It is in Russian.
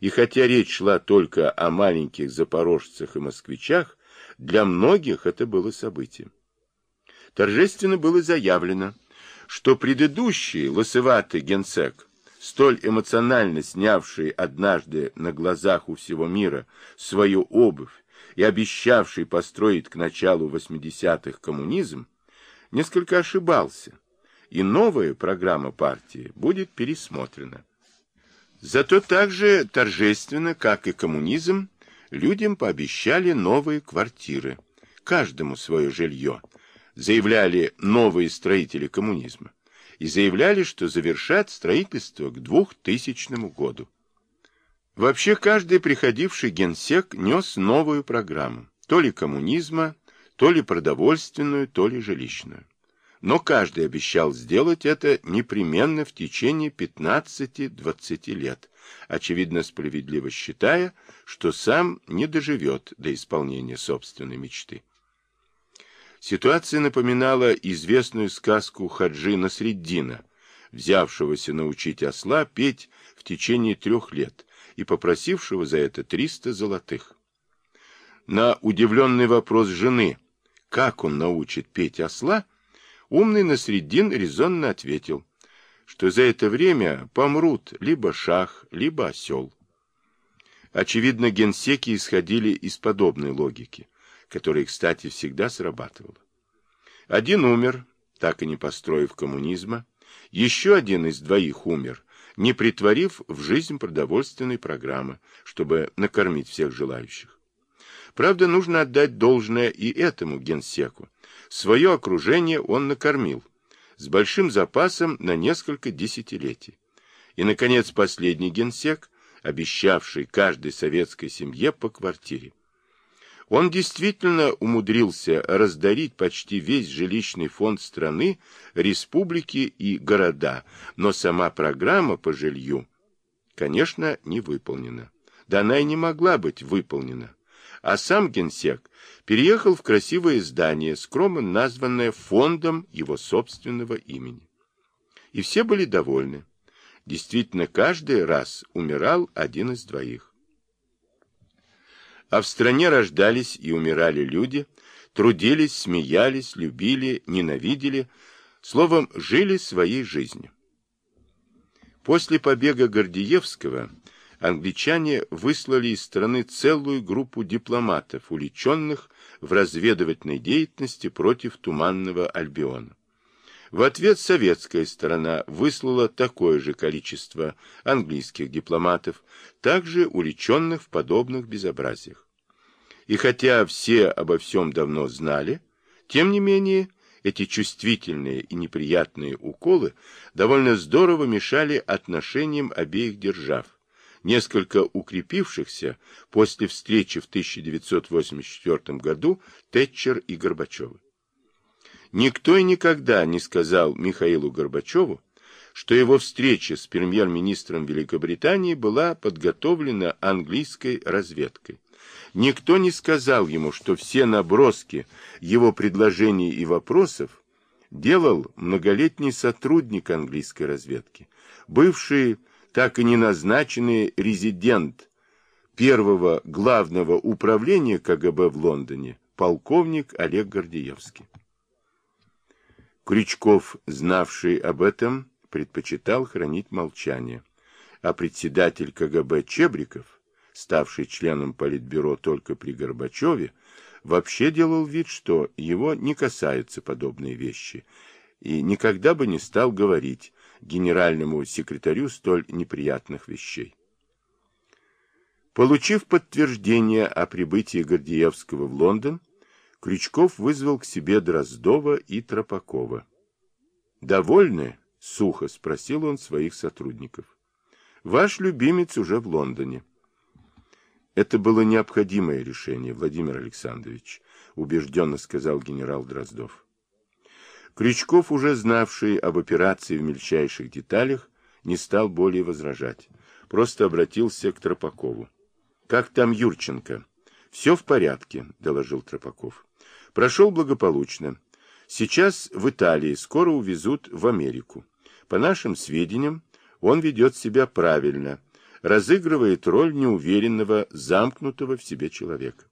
И хотя речь шла только о маленьких запорожцах и москвичах, для многих это было событием. Торжественно было заявлено, что предыдущий лысоватый генсек, столь эмоционально снявший однажды на глазах у всего мира свою обувь и обещавший построить к началу 80-х коммунизм, несколько ошибался, и новая программа партии будет пересмотрена. Зато так же торжественно, как и коммунизм, людям пообещали новые квартиры, каждому свое жилье, заявляли новые строители коммунизма, и заявляли, что завершат строительство к 2000 году. Вообще каждый приходивший генсек нес новую программу, то ли коммунизма, то ли продовольственную, то ли жилищную. Но каждый обещал сделать это непременно в течение 15-20 лет, очевидно справедливо считая, что сам не доживет до исполнения собственной мечты. Ситуация напоминала известную сказку Хаджи Насреддина, взявшегося научить осла петь в течение трех лет, и попросившего за это 300 золотых. На удивленный вопрос жены, как он научит петь осла, умный Насреддин резонно ответил, что за это время помрут либо шах, либо осел. Очевидно, генсеки исходили из подобной логики, которая, кстати, всегда срабатывала. Один умер, так и не построив коммунизма, еще один из двоих умер, не притворив в жизнь продовольственной программы, чтобы накормить всех желающих. Правда, нужно отдать должное и этому генсеку. Свое окружение он накормил, с большим запасом на несколько десятилетий. И, наконец, последний генсек, обещавший каждой советской семье по квартире. Он действительно умудрился раздарить почти весь жилищный фонд страны, республики и города, но сама программа по жилью, конечно, не выполнена. Да она и не могла быть выполнена. А сам генсек переехал в красивое здание, скромно названное фондом его собственного имени. И все были довольны. Действительно, каждый раз умирал один из двоих. А в стране рождались и умирали люди, трудились, смеялись, любили, ненавидели, словом, жили своей жизнью. После побега Гордеевского англичане выслали из страны целую группу дипломатов, увлеченных в разведывательной деятельности против Туманного Альбиона. В ответ советская сторона выслала такое же количество английских дипломатов, также уличенных в подобных безобразиях. И хотя все обо всем давно знали, тем не менее эти чувствительные и неприятные уколы довольно здорово мешали отношениям обеих держав, несколько укрепившихся после встречи в 1984 году Тэтчер и Горбачева. Никто и никогда не сказал Михаилу Горбачеву, что его встреча с премьер-министром Великобритании была подготовлена английской разведкой. Никто не сказал ему, что все наброски его предложений и вопросов делал многолетний сотрудник английской разведки, бывший так и не назначенный резидент первого главного управления КГБ в Лондоне, полковник Олег Гордеевский. Крючков, знавший об этом, предпочитал хранить молчание, а председатель КГБ Чебриков, ставший членом Политбюро только при Горбачеве, вообще делал вид, что его не касаются подобные вещи, и никогда бы не стал говорить генеральному секретарю столь неприятных вещей. Получив подтверждение о прибытии Гордеевского в Лондон, Крючков вызвал к себе Дроздова и Тропакова. «Довольны?» — сухо спросил он своих сотрудников. «Ваш любимец уже в Лондоне». «Это было необходимое решение, Владимир Александрович», — убежденно сказал генерал Дроздов. Крючков, уже знавший об операции в мельчайших деталях, не стал более возражать. Просто обратился к Тропакову. «Как там Юрченко?» «Все в порядке», — доложил Тропаков. Прошел благополучно. Сейчас в Италии, скоро увезут в Америку. По нашим сведениям, он ведет себя правильно. разыгрывает роль неуверенного, замкнутого в себе человека.